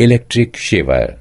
electric shaver.